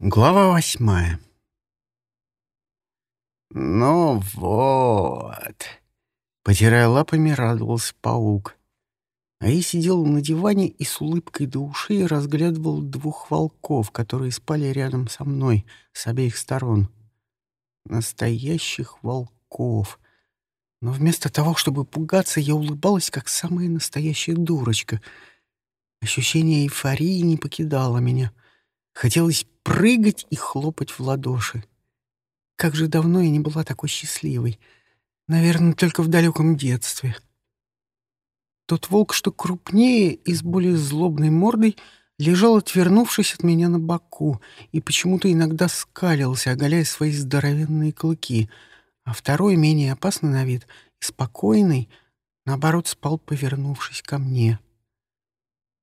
Глава восьмая. «Ну вот!» — потирая лапами, радовался паук. А я сидел на диване и с улыбкой до ушей разглядывал двух волков, которые спали рядом со мной с обеих сторон. Настоящих волков. Но вместо того, чтобы пугаться, я улыбалась, как самая настоящая дурочка. Ощущение эйфории не покидало меня. Хотелось прыгать и хлопать в ладоши. Как же давно я не была такой счастливой. Наверное, только в далеком детстве. Тот волк, что крупнее и с более злобной мордой, лежал, отвернувшись от меня на боку, и почему-то иногда скалился, оголяя свои здоровенные клыки, а второй, менее опасный на вид спокойный, наоборот, спал, повернувшись ко мне.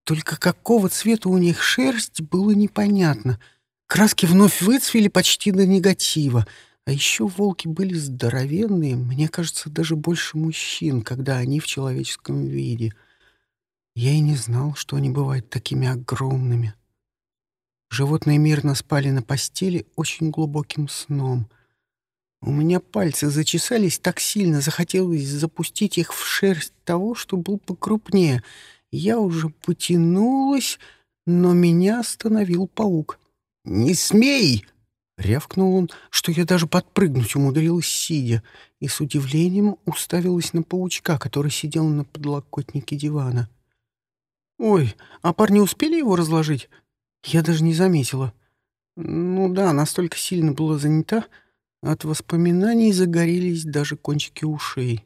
Только какого цвета у них шерсть, было непонятно — Краски вновь выцвели почти до негатива, а еще волки были здоровенные, мне кажется, даже больше мужчин, когда они в человеческом виде. Я и не знал, что они бывают такими огромными. Животные мирно спали на постели очень глубоким сном. У меня пальцы зачесались так сильно, захотелось запустить их в шерсть того, что был покрупнее. Я уже потянулась, но меня остановил паук — «Не смей!» — рявкнул он, что я даже подпрыгнуть умудрилась сидя, и с удивлением уставилась на паучка, который сидел на подлокотнике дивана. «Ой, а парни успели его разложить?» Я даже не заметила. Ну да, настолько сильно была занята, от воспоминаний загорелись даже кончики ушей.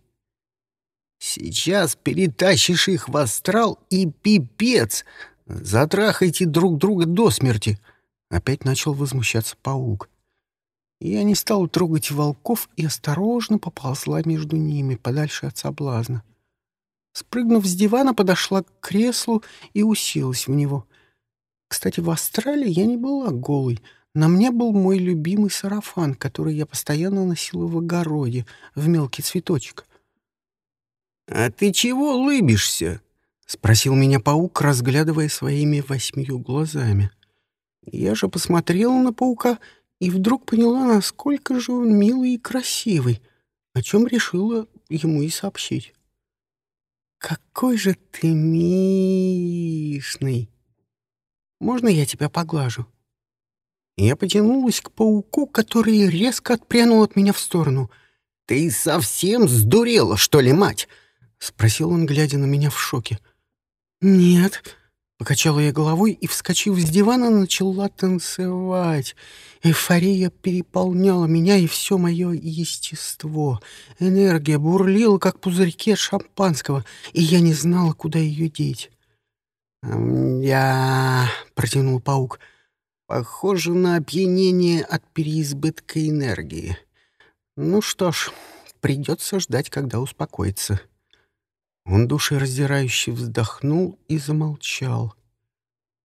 «Сейчас перетащишь их в астрал и пипец! Затрахайте друг друга до смерти!» Опять начал возмущаться паук. Я не стал трогать волков и осторожно поползла между ними, подальше от соблазна. Спрыгнув с дивана, подошла к креслу и уселась в него. Кстати, в Австралии я не была голой. На мне был мой любимый сарафан, который я постоянно носила в огороде, в мелкий цветочек. «А ты чего улыбишься?» — спросил меня паук, разглядывая своими восьмию глазами. Я же посмотрела на паука и вдруг поняла, насколько же он милый и красивый, о чем решила ему и сообщить. «Какой же ты мишный! Можно я тебя поглажу?» Я потянулась к пауку, который резко отпрянул от меня в сторону. «Ты совсем сдурела, что ли, мать?» — спросил он, глядя на меня в шоке. «Нет», Покачала я головой и, вскочив с дивана, начала танцевать. Эйфория переполняла меня и все мое естество. Энергия бурлила, как пузырьки от шампанского, и я не знала, куда ее деть. «Я...» — протянул паук. «Похоже на опьянение от переизбытка энергии. Ну что ж, придется ждать, когда успокоится». Он душераздирающе вздохнул и замолчал.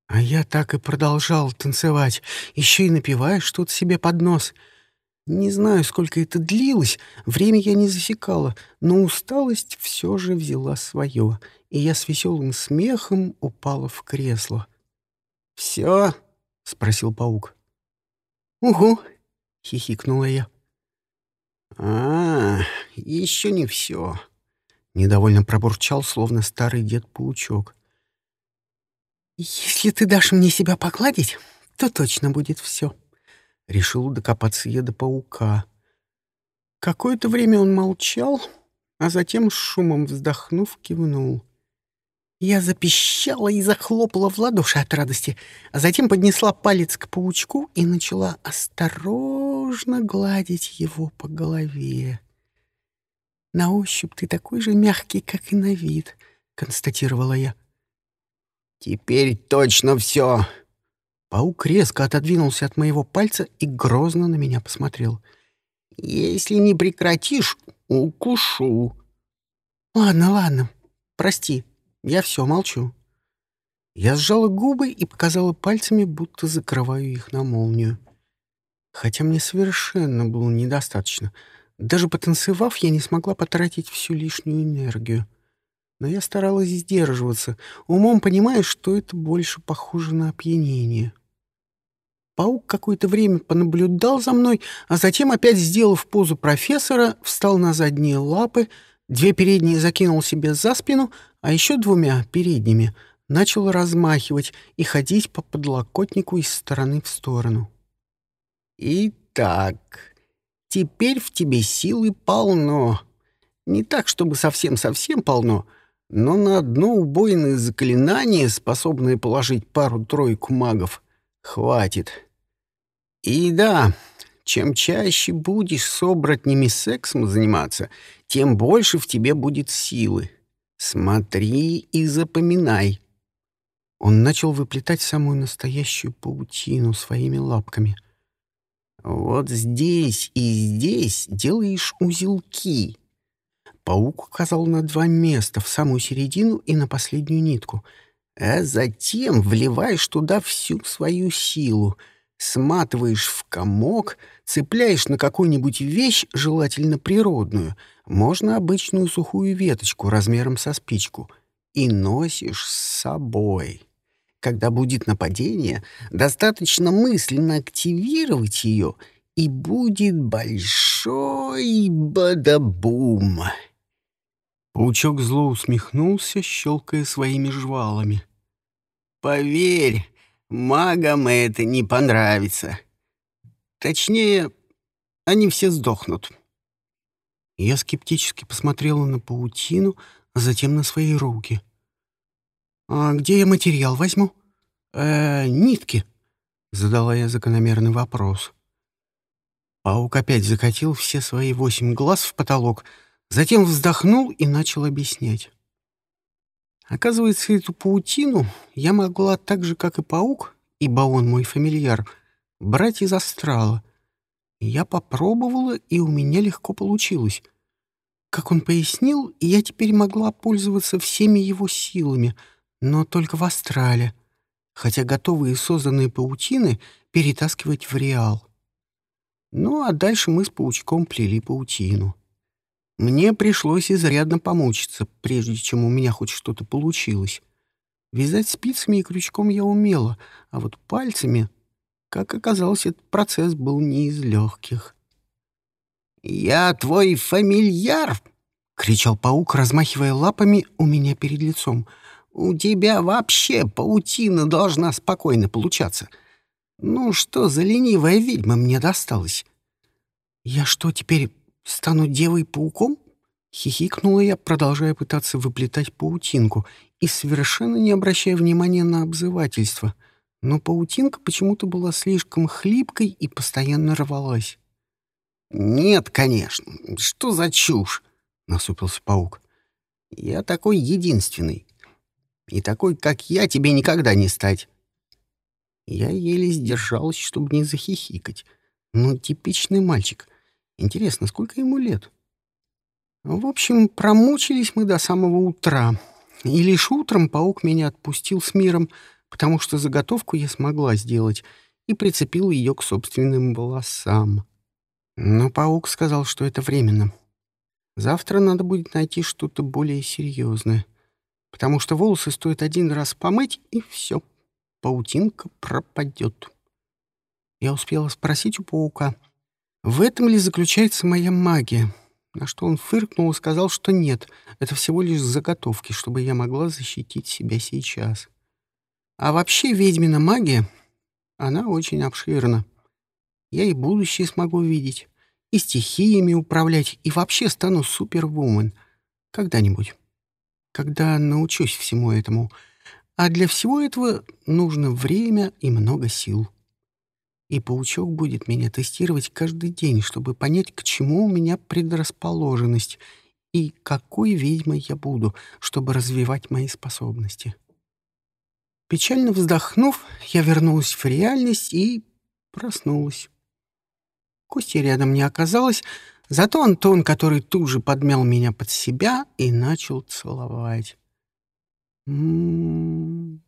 А я так и продолжал танцевать, еще и напивая что-то себе под нос. Не знаю, сколько это длилось, время я не засекала, но усталость все же взяла свое, и я с веселым смехом упала в кресло. «Все?» — спросил паук. «Угу», — хихикнула я. «А, еще не все», Недовольно пробурчал, словно старый дед-паучок. «Если ты дашь мне себя погладить, то точно будет все», — решил докопаться я до паука. Какое-то время он молчал, а затем, с шумом вздохнув, кивнул. Я запищала и захлопала в ладоши от радости, а затем поднесла палец к паучку и начала осторожно гладить его по голове. «На ощупь ты такой же мягкий, как и на вид», — констатировала я. «Теперь точно все!» Паук резко отодвинулся от моего пальца и грозно на меня посмотрел. «Если не прекратишь, укушу». «Ладно, ладно, прости, я все молчу». Я сжала губы и показала пальцами, будто закрываю их на молнию. Хотя мне совершенно было недостаточно — даже потанцевав, я не смогла потратить всю лишнюю энергию. Но я старалась сдерживаться, умом понимая, что это больше похоже на опьянение. Паук какое-то время понаблюдал за мной, а затем, опять сделав позу профессора, встал на задние лапы, две передние закинул себе за спину, а еще двумя передними начал размахивать и ходить по подлокотнику из стороны в сторону. «Итак, теперь в тебе силы полно. Не так, чтобы совсем-совсем полно, но на одно убойное заклинание, способное положить пару-тройку магов, хватит. И да, чем чаще будешь с оборотнями сексом заниматься, тем больше в тебе будет силы. Смотри и запоминай. Он начал выплетать самую настоящую паутину своими лапками. Вот здесь и здесь делаешь узелки. Паук указал на два места, в самую середину и на последнюю нитку. А затем вливаешь туда всю свою силу, сматываешь в комок, цепляешь на какую-нибудь вещь, желательно природную, можно обычную сухую веточку размером со спичку, и носишь с собой. Когда будет нападение, достаточно мысленно активировать ее, и будет большой бадабум. Паучок зло усмехнулся, щелкая своими жвалами. «Поверь, магам это не понравится. Точнее, они все сдохнут». Я скептически посмотрела на паутину, а затем на свои руки. «А где я материал возьму?» «Э, нитки», — задала я закономерный вопрос. Паук опять закатил все свои восемь глаз в потолок — Затем вздохнул и начал объяснять. Оказывается, эту паутину я могла так же, как и паук, ибо он мой фамильяр, брать из астрала. Я попробовала, и у меня легко получилось. Как он пояснил, я теперь могла пользоваться всеми его силами, но только в астрале, хотя готовые созданные паутины перетаскивать в реал. Ну, а дальше мы с паучком плели паутину. Мне пришлось изрядно помучиться, прежде чем у меня хоть что-то получилось. Вязать спицами и крючком я умела, а вот пальцами, как оказалось, этот процесс был не из легких. «Я твой фамильяр!» — кричал паук, размахивая лапами у меня перед лицом. «У тебя вообще паутина должна спокойно получаться. Ну что за ленивая ведьма мне досталась?» «Я что, теперь стану девой-пауком?» Хихикнула я, продолжая пытаться выплетать паутинку и совершенно не обращая внимания на обзывательство. Но паутинка почему-то была слишком хлипкой и постоянно рвалась. «Нет, конечно. Что за чушь?» — насупился паук. «Я такой единственный. И такой, как я, тебе никогда не стать». Я еле сдержалась, чтобы не захихикать. Ну, типичный мальчик — Интересно, сколько ему лет? В общем, промучились мы до самого утра. И лишь утром паук меня отпустил с миром, потому что заготовку я смогла сделать и прицепил ее к собственным волосам. Но паук сказал, что это временно. Завтра надо будет найти что-то более серьезное, потому что волосы стоит один раз помыть, и все, паутинка пропадет. Я успела спросить у паука — в этом ли заключается моя магия? На что он фыркнул и сказал, что нет, это всего лишь заготовки, чтобы я могла защитить себя сейчас. А вообще ведьмина магия, она очень обширна. Я и будущее смогу видеть, и стихиями управлять, и вообще стану супервумен. Когда-нибудь. Когда научусь всему этому. А для всего этого нужно время и много сил. И паучок будет меня тестировать каждый день, чтобы понять, к чему у меня предрасположенность и какой ведьмой я буду, чтобы развивать мои способности. Печально вздохнув, я вернулась в реальность и проснулась. Кости рядом не оказалось, зато Антон, который тут же подмял меня под себя и начал целовать. «М-м-м»,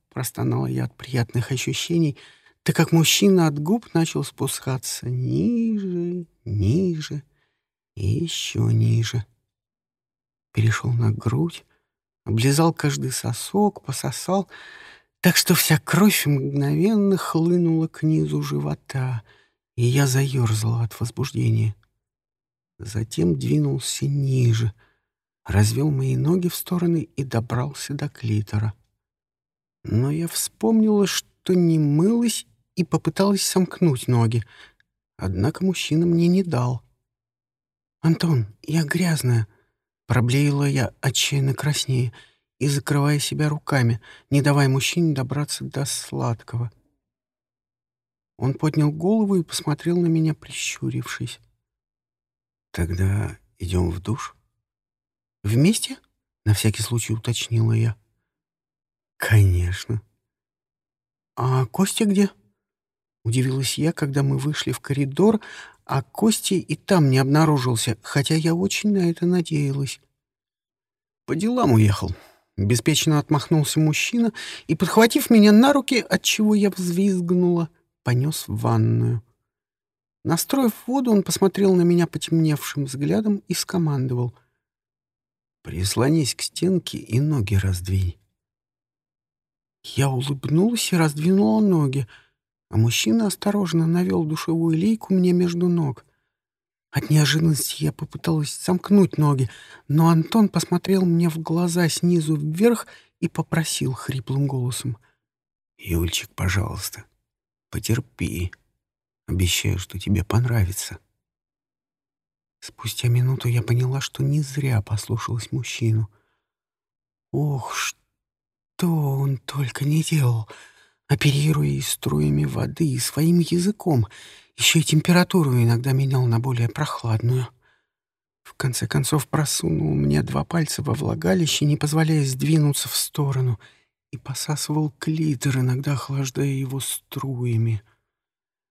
я от приятных ощущений — так как мужчина от губ начал спускаться ниже, ниже и еще ниже. Перешел на грудь, облизал каждый сосок, пососал, так что вся кровь мгновенно хлынула к низу живота, и я заерзала от возбуждения. Затем двинулся ниже, развел мои ноги в стороны и добрался до клитора. Но я вспомнила, что не мылась и попыталась сомкнуть ноги. Однако мужчина мне не дал. «Антон, я грязная», — проблеяла я отчаянно краснее и закрывая себя руками, не давая мужчине добраться до сладкого. Он поднял голову и посмотрел на меня, прищурившись. «Тогда идем в душ?» «Вместе?» — на всякий случай уточнила я. «Конечно». «А Костя где?» Удивилась я, когда мы вышли в коридор, а Костя и там не обнаружился, хотя я очень на это надеялась. «По делам уехал», — беспечно отмахнулся мужчина и, подхватив меня на руки, отчего я взвизгнула, понес в ванную. Настроив воду, он посмотрел на меня потемневшим взглядом и скомандовал. «Прислонись к стенке и ноги раздвинь». Я улыбнулась и раздвинула ноги, а мужчина осторожно навел душевую лейку мне между ног. От неожиданности я попыталась сомкнуть ноги, но Антон посмотрел мне в глаза снизу вверх и попросил хриплым голосом. «Юльчик, пожалуйста, потерпи». Обещаю, что тебе понравится. Спустя минуту я поняла, что не зря послушалась мужчину. Ох, что он только не делал, оперируя и струями воды, и своим языком. Еще и температуру иногда менял на более прохладную. В конце концов просунул мне два пальца во влагалище, не позволяя сдвинуться в сторону, и посасывал клитор, иногда охлаждая его струями —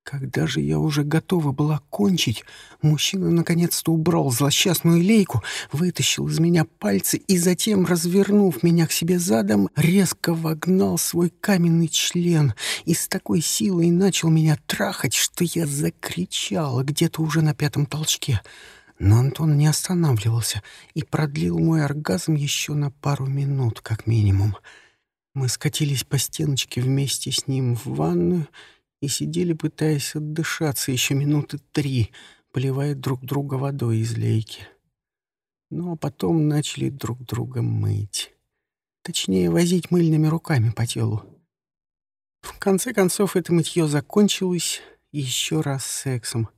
когда же я уже готова была кончить, мужчина наконец-то убрал злосчастную лейку, вытащил из меня пальцы и затем, развернув меня к себе задом, резко вогнал свой каменный член и с такой силой начал меня трахать, что я закричала где-то уже на пятом толчке. Но Антон не останавливался и продлил мой оргазм еще на пару минут, как минимум. Мы скатились по стеночке вместе с ним в ванную — и сидели, пытаясь отдышаться еще минуты три, поливая друг друга водой из лейки. Ну, а потом начали друг друга мыть. Точнее, возить мыльными руками по телу. В конце концов, это мытье закончилось еще раз сексом.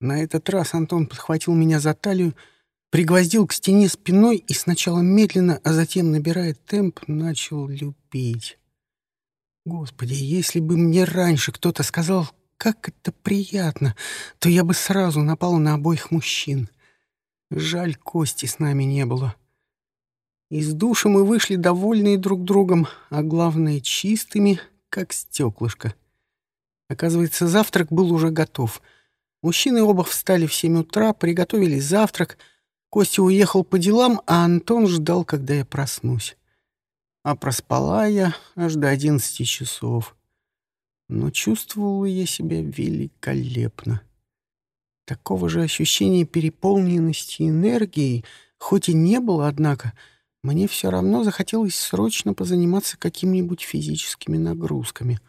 На этот раз Антон подхватил меня за талию, пригвоздил к стене спиной и сначала медленно, а затем, набирая темп, начал любить. Господи, если бы мне раньше кто-то сказал, как это приятно, то я бы сразу напал на обоих мужчин. Жаль, Кости с нами не было. Из душа мы вышли довольные друг другом, а главное, чистыми, как стеклышко. Оказывается, завтрак был уже готов. Мужчины оба встали в семь утра, приготовили завтрак. Костя уехал по делам, а Антон ждал, когда я проснусь а проспала я аж до одиннадцати часов. Но чувствовала я себя великолепно. Такого же ощущения переполненности энергией, хоть и не было, однако, мне все равно захотелось срочно позаниматься какими-нибудь физическими нагрузками.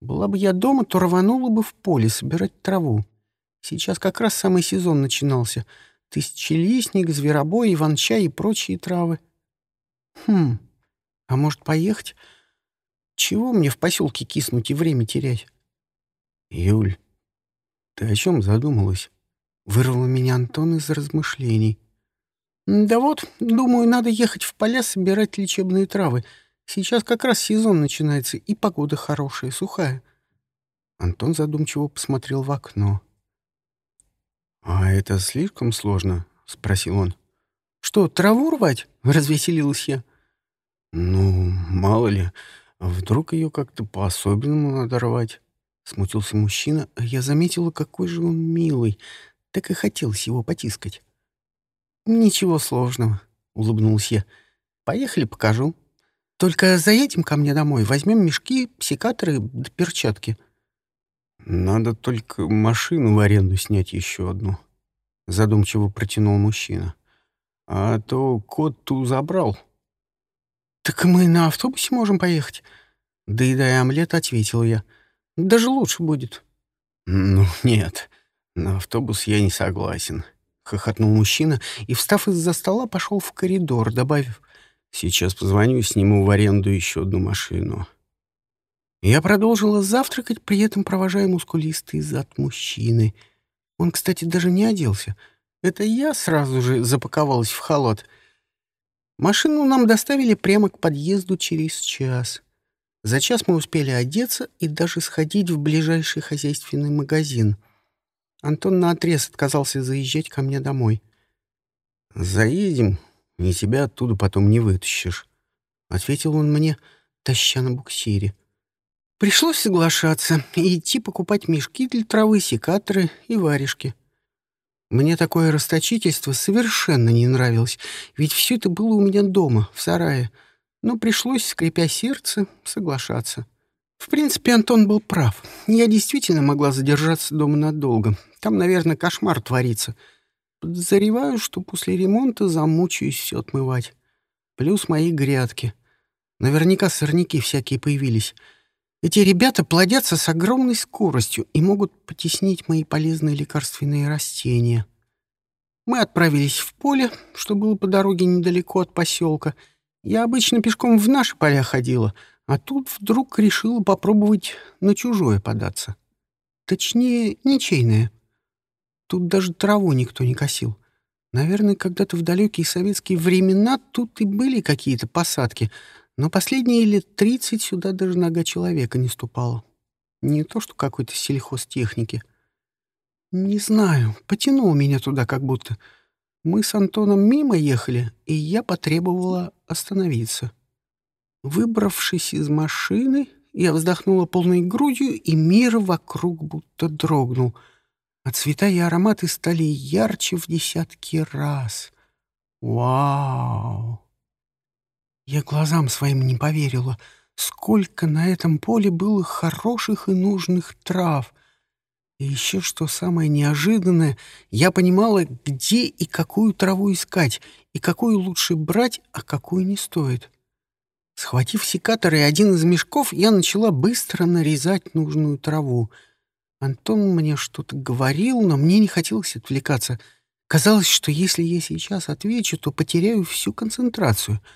Была бы я дома, то рванула бы в поле собирать траву. Сейчас как раз самый сезон начинался. Тысячелистник, зверобой, иван-чай и прочие травы. Хм, а может, поехать? Чего мне в поселке киснуть и время терять? Юль, ты о чем задумалась? Вырвал меня Антон из размышлений. Да вот, думаю, надо ехать в поля собирать лечебные травы. Сейчас как раз сезон начинается, и погода хорошая, сухая. Антон задумчиво посмотрел в окно. «А это слишком сложно?» — спросил он. «Что, траву рвать?» — развеселилась я. «Ну, мало ли, вдруг ее как-то по-особенному надо рвать?» Смутился мужчина, а я заметила, какой же он милый. Так и хотелось его потискать. «Ничего сложного», — улыбнулась я. «Поехали, покажу. Только заедем ко мне домой, возьмем мешки, секаторы да перчатки». «Надо только машину в аренду снять еще одну», — задумчиво протянул мужчина. «А то кот ту забрал». «Так мы на автобусе можем поехать?» Доедая омлет, ответил я. «Даже лучше будет». «Ну, нет, на автобус я не согласен», — хохотнул мужчина и, встав из-за стола, пошел в коридор, добавив, «Сейчас позвоню и сниму в аренду еще одну машину». Я продолжила завтракать, при этом провожая мускулистый зад мужчины. Он, кстати, даже не оделся. Это я сразу же запаковалась в халат. Машину нам доставили прямо к подъезду через час. За час мы успели одеться и даже сходить в ближайший хозяйственный магазин. Антон наотрез отказался заезжать ко мне домой. «Заедем, и тебя оттуда потом не вытащишь», — ответил он мне, таща на буксире. Пришлось соглашаться и идти покупать мешки для травы, секаторы и варежки. Мне такое расточительство совершенно не нравилось, ведь все это было у меня дома, в сарае. Но пришлось, скрипя сердце, соглашаться. В принципе, Антон был прав. Я действительно могла задержаться дома надолго. Там, наверное, кошмар творится. Подозреваю, что после ремонта замучаюсь все отмывать. Плюс мои грядки. Наверняка сорняки всякие появились — эти ребята плодятся с огромной скоростью и могут потеснить мои полезные лекарственные растения. Мы отправились в поле, что было по дороге недалеко от поселка. Я обычно пешком в наши поля ходила, а тут вдруг решила попробовать на чужое податься. Точнее, ничейное. Тут даже траву никто не косил. Наверное, когда-то в далекие советские времена тут и были какие-то посадки — но последние лет тридцать сюда даже нога человека не ступала. Не то что какой-то сельхозтехники. Не знаю, потянул меня туда как будто. Мы с Антоном мимо ехали, и я потребовала остановиться. Выбравшись из машины, я вздохнула полной грудью, и мир вокруг будто дрогнул, а цвета и ароматы стали ярче в десятки раз. Вау! Я глазам своим не поверила. Сколько на этом поле было хороших и нужных трав. И еще что самое неожиданное, я понимала, где и какую траву искать, и какую лучше брать, а какую не стоит. Схватив секатор и один из мешков, я начала быстро нарезать нужную траву. Антон мне что-то говорил, но мне не хотелось отвлекаться. Казалось, что если я сейчас отвечу, то потеряю всю концентрацию —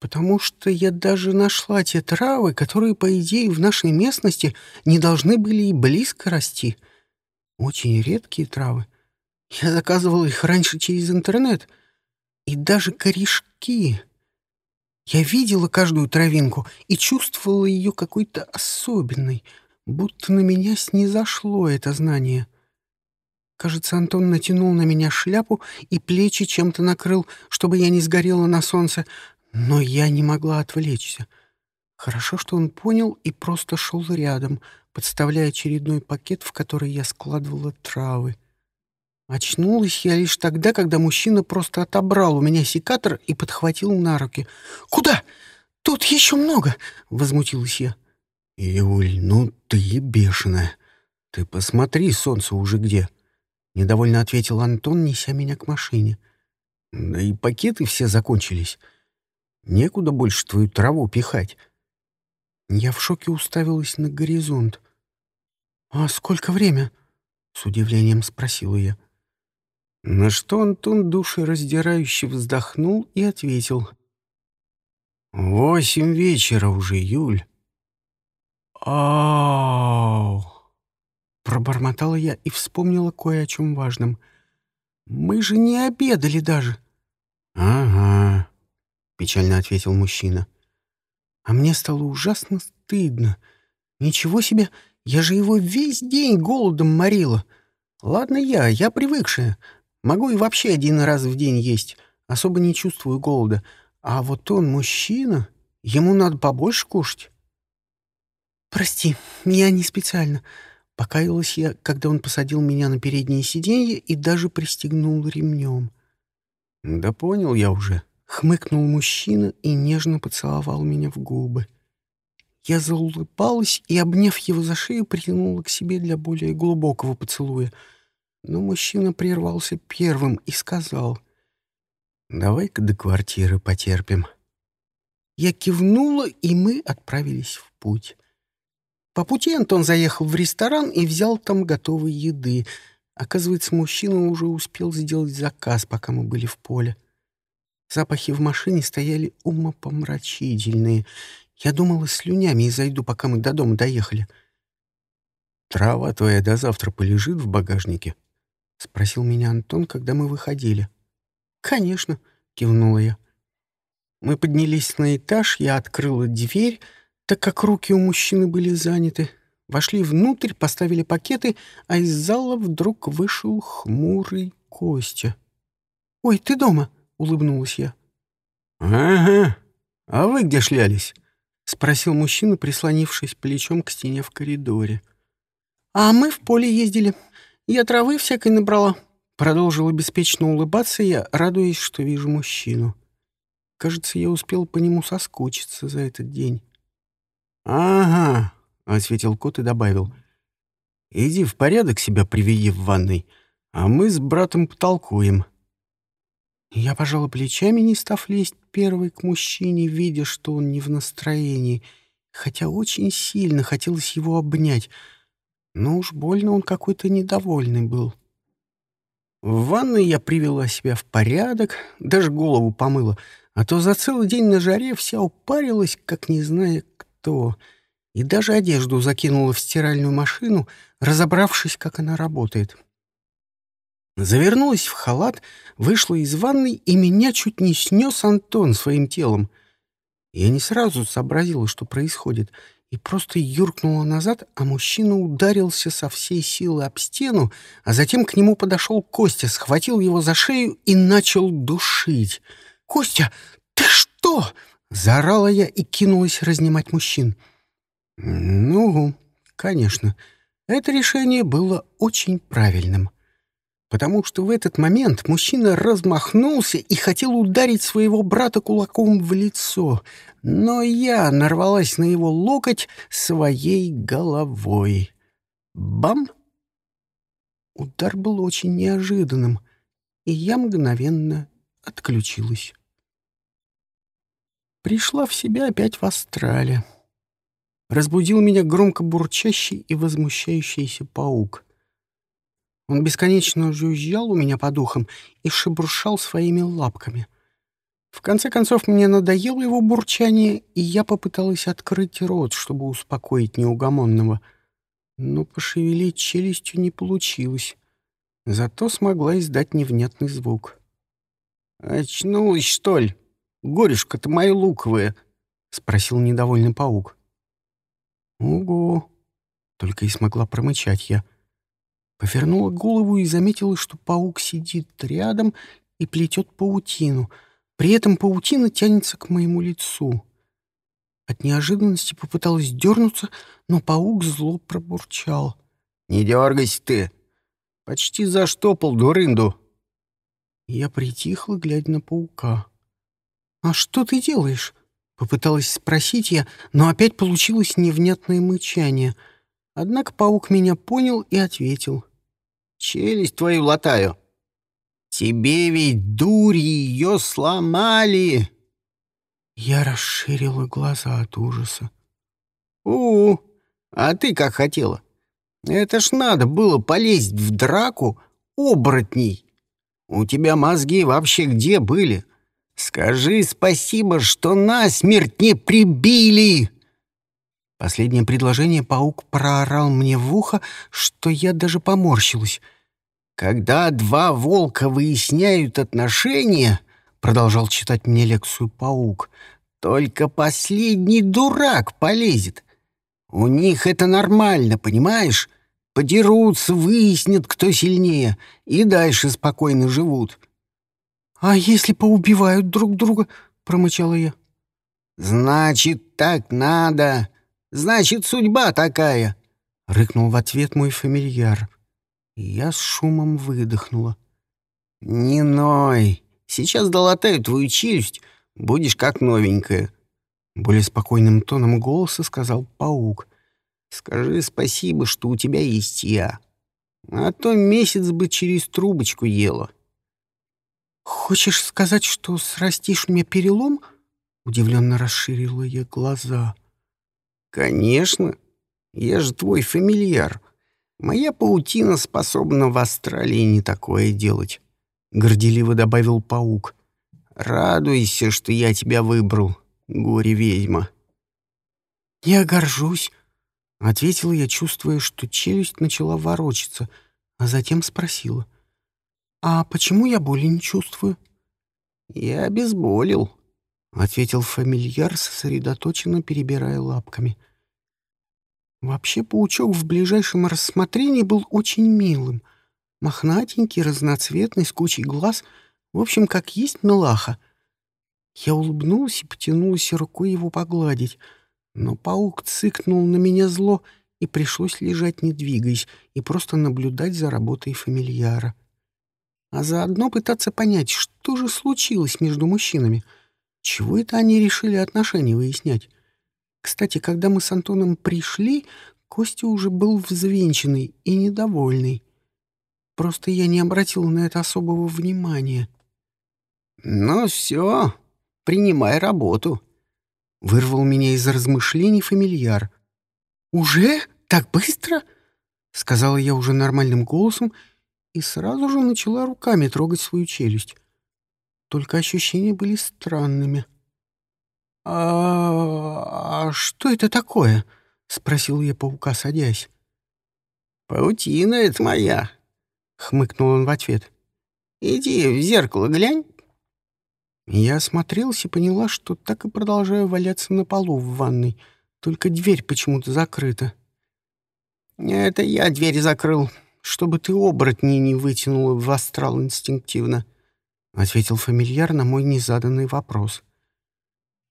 потому что я даже нашла те травы, которые, по идее, в нашей местности не должны были и близко расти. Очень редкие травы. Я заказывала их раньше через интернет. И даже корешки. Я видела каждую травинку и чувствовала ее какой-то особенной, будто на меня снизошло это знание. Кажется, Антон натянул на меня шляпу и плечи чем-то накрыл, чтобы я не сгорела на солнце, но я не могла отвлечься. Хорошо, что он понял и просто шел рядом, подставляя очередной пакет, в который я складывала травы. Очнулась я лишь тогда, когда мужчина просто отобрал у меня секатор и подхватил на руки. «Куда? Тут еще много!» — возмутилась я. «Юль, ну ты бешеная. Ты посмотри, солнце уже где!» — недовольно ответил Антон, неся меня к машине. «Да и пакеты все закончились. Некуда больше твою траву пихать. Я в шоке уставилась на горизонт. «А сколько время?» — с удивлением спросила я. На что Антон душераздирающе вздохнул и ответил. «Восемь вечера уже, Юль». «Ау!» Пробормотала я и вспомнила кое о чем важном. «Мы же не обедали даже». «Ага», — печально ответил мужчина. А мне стало ужасно стыдно. Ничего себе, я же его весь день голодом морила. Ладно я, я привыкшая. Могу и вообще один раз в день есть. Особо не чувствую голода. А вот он мужчина, ему надо побольше кушать. «Прости, я не специально», — покаялась я, когда он посадил меня на переднее сиденье и даже пристегнул ремнем. «Да понял я уже», Хмыкнул мужчина и нежно поцеловал меня в губы. Я заулыбалась и, обняв его за шею, притянула к себе для более глубокого поцелуя. Но мужчина прервался первым и сказал, «Давай-ка до квартиры потерпим». Я кивнула, и мы отправились в путь. По пути Антон заехал в ресторан и взял там готовой еды. Оказывается, мужчина уже успел сделать заказ, пока мы были в поле. Запахи в машине стояли умопомрачительные. Я думала, слюнями и зайду, пока мы до дома доехали. «Трава твоя до завтра полежит в багажнике?» — спросил меня Антон, когда мы выходили. «Конечно», — кивнула я. Мы поднялись на этаж, я открыла дверь, так как руки у мужчины были заняты. Вошли внутрь, поставили пакеты, а из зала вдруг вышел хмурый Костя. «Ой, ты дома?» — улыбнулась я. «Ага. А вы где шлялись?» — спросил мужчина, прислонившись плечом к стене в коридоре. «А мы в поле ездили. Я травы всякой набрала». Продолжила беспечно улыбаться я, радуясь, что вижу мужчину. Кажется, я успел по нему соскучиться за этот день. «Ага», — ответил кот и добавил. «Иди в порядок себя приведи в ванной, а мы с братом потолкуем». Я пожала плечами, не став лезть первой к мужчине, видя, что он не в настроении, хотя очень сильно хотелось его обнять, но уж больно он какой-то недовольный был. В ванной я привела себя в порядок, даже голову помыла, а то за целый день на жаре вся упарилась, как не зная кто, и даже одежду закинула в стиральную машину, разобравшись, как она работает. Завернулась в халат, вышла из ванной, и меня чуть не снес Антон своим телом. Я не сразу сообразила, что происходит, и просто юркнула назад, а мужчина ударился со всей силы об стену, а затем к нему подошел Костя, схватил его за шею и начал душить. «Костя, ты что?» — заорала я и кинулась разнимать мужчин. «Ну, конечно, это решение было очень правильным» потому что в этот момент мужчина размахнулся и хотел ударить своего брата кулаком в лицо, но я нарвалась на его локоть своей головой. Бам! Удар был очень неожиданным, и я мгновенно отключилась. Пришла в себя опять в астрале. Разбудил меня громко бурчащий и возмущающийся паук. Он бесконечно жужжал у меня по духам и шебуршал своими лапками. В конце концов, мне надоело его бурчание, и я попыталась открыть рот, чтобы успокоить неугомонного. Но пошевелить челюстью не получилось. Зато смогла издать невнятный звук. «Очнулась, что ли? Горюшка-то моя луковая!» — спросил недовольный паук. «Ого!» — только и смогла промычать я — Повернула голову и заметила, что паук сидит рядом и плетет паутину. При этом паутина тянется к моему лицу. От неожиданности попыталась дернуться, но паук зло пробурчал. «Не дергайся ты! Почти заштопал дурынду!» Я притихла, глядя на паука. «А что ты делаешь?» — попыталась спросить я, но опять получилось невнятное мычание — Однако паук меня понял и ответил. «Челюсть твою латаю. Тебе ведь, дури, ее сломали!» Я расширила глаза от ужаса. у, -у а ты как хотела? Это ж надо было полезть в драку оборотней. У тебя мозги вообще где были? Скажи спасибо, что насмерть не прибили!» Последнее предложение паук проорал мне в ухо, что я даже поморщилась. «Когда два волка выясняют отношения, — продолжал читать мне лекцию паук, — только последний дурак полезет. У них это нормально, понимаешь? Подерутся, выяснят, кто сильнее, и дальше спокойно живут». «А если поубивают друг друга?» — промычала я. «Значит, так надо. Значит, судьба такая!» — рыкнул в ответ мой фамильяр. Я с шумом выдохнула. «Не ной! Сейчас долатаю твою челюсть, будешь как новенькая!» Более спокойным тоном голоса сказал паук. «Скажи спасибо, что у тебя есть я, а то месяц бы через трубочку ела». «Хочешь сказать, что срастишь мне перелом?» Удивленно расширила я глаза. «Конечно. Я же твой фамильяр. Моя паутина способна в Австралии не такое делать», — горделиво добавил паук. «Радуйся, что я тебя выбрал, горе-ведьма». «Я горжусь», — ответила я, чувствуя, что челюсть начала ворочаться, а затем спросила. «А почему я боли не чувствую?» «Я обезболил», — ответил фамильяр, сосредоточенно перебирая лапками. Вообще паучок в ближайшем рассмотрении был очень милым. Мохнатенький, разноцветный, с кучей глаз. В общем, как есть милаха. Я улыбнулась и потянулась рукой его погладить. Но паук цыкнул на меня зло, и пришлось лежать, не двигаясь, и просто наблюдать за работой фамильяра. А заодно пытаться понять, что же случилось между мужчинами. Чего это они решили отношения выяснять? Кстати, когда мы с Антоном пришли, Костя уже был взвинченный и недовольный. Просто я не обратил на это особого внимания. «Ну все, принимай работу», — вырвал меня из размышлений фамильяр. «Уже? Так быстро?» — сказала я уже нормальным голосом и сразу же начала руками трогать свою челюсть. Только ощущения были странными. «А, -а что это такое?» — спросил я паука, садясь. «Паутина это моя», — хмыкнул он в ответ. «Иди в зеркало глянь». Я осмотрелась и поняла, что так и продолжаю валяться на полу в ванной, только дверь почему-то закрыта. «Это я дверь закрыл, чтобы ты оборотни не вытянула в астрал инстинктивно», — ответил фамильяр на мой незаданный вопрос.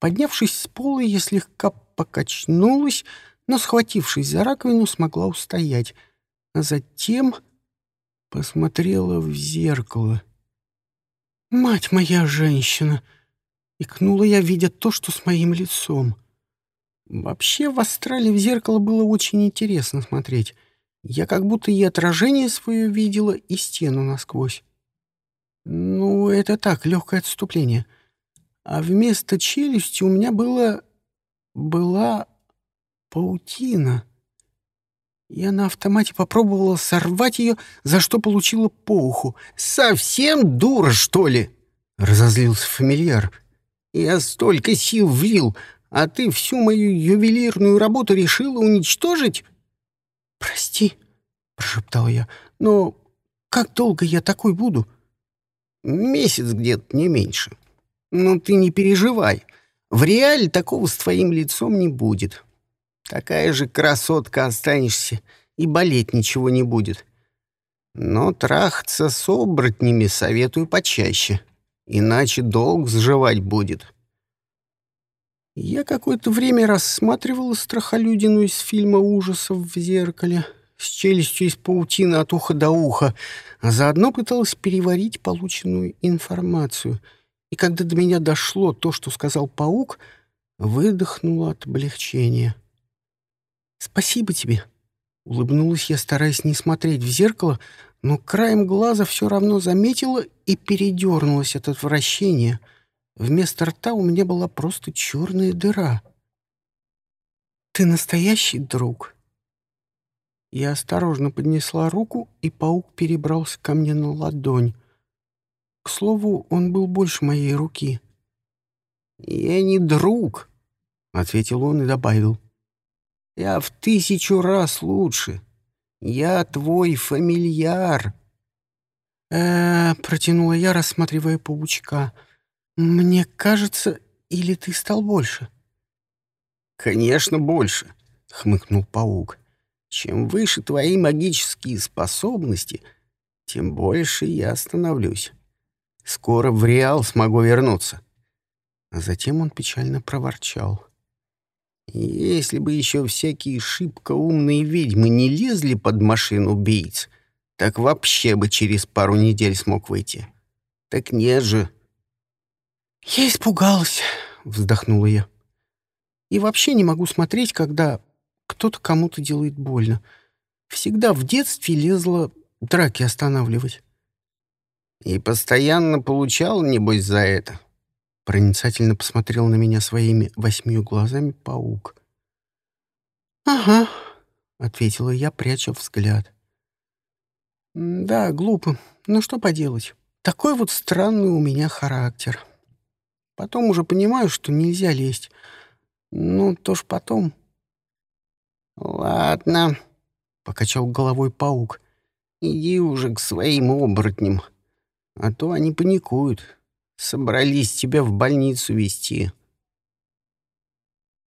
Поднявшись с пола, я слегка покачнулась, но, схватившись за раковину, смогла устоять, а затем посмотрела в зеркало. «Мать моя женщина!» — икнула я, видя то, что с моим лицом. Вообще в астрале в зеркало было очень интересно смотреть. Я как будто и отражение свое видела, и стену насквозь. Ну, это так, легкое отступление — а вместо челюсти у меня было... была паутина. Я на автомате попробовала сорвать ее, за что получила по уху. «Совсем дура, что ли?» — разозлился фамильяр. «Я столько сил влил, а ты всю мою ювелирную работу решила уничтожить?» «Прости», — прошептал я, — «но как долго я такой буду?» «Месяц где-то, не меньше». «Ну ты не переживай. В реале такого с твоим лицом не будет. Такая же красотка останешься, и болеть ничего не будет. Но трахаться с оборотнями советую почаще, иначе долг сживать будет». Я какое-то время рассматривала страхолюдину из фильма ужасов в зеркале с челюстью из паутины от уха до уха, а заодно пыталась переварить полученную информацию — и когда до меня дошло то, что сказал паук, выдохнула от облегчения. «Спасибо тебе», — улыбнулась я, стараясь не смотреть в зеркало, но краем глаза все равно заметила и передернулась от отвращения. Вместо рта у меня была просто черная дыра. «Ты настоящий друг?» Я осторожно поднесла руку, и паук перебрался ко мне на ладонь. К слову, он был больше моей руки. «Я не друг», — ответил он и добавил. «Я в тысячу раз лучше. Я твой фамильяр». Э, -э протянула я, рассматривая паучка. «Мне кажется, или ты стал больше?» «Конечно, больше», — хмыкнул паук. «Чем выше твои магические способности, тем больше я становлюсь». Скоро в Реал смогу вернуться. А затем он печально проворчал. Если бы еще всякие шибко умные ведьмы не лезли под машину убийц, так вообще бы через пару недель смог выйти. Так нет же. «Я испугалась», — вздохнула я. «И вообще не могу смотреть, когда кто-то кому-то делает больно. Всегда в детстве лезла драки останавливать. И постоянно получал, небось, за это. Проницательно посмотрел на меня своими восьмью глазами паук. «Ага», — ответила я, пряча взгляд. «Да, глупо. Но что поделать? Такой вот странный у меня характер. Потом уже понимаю, что нельзя лезть. Ну, то ж потом». «Ладно», — покачал головой паук. «Иди уже к своим оборотням, а то они паникуют. Собрались тебя в больницу везти».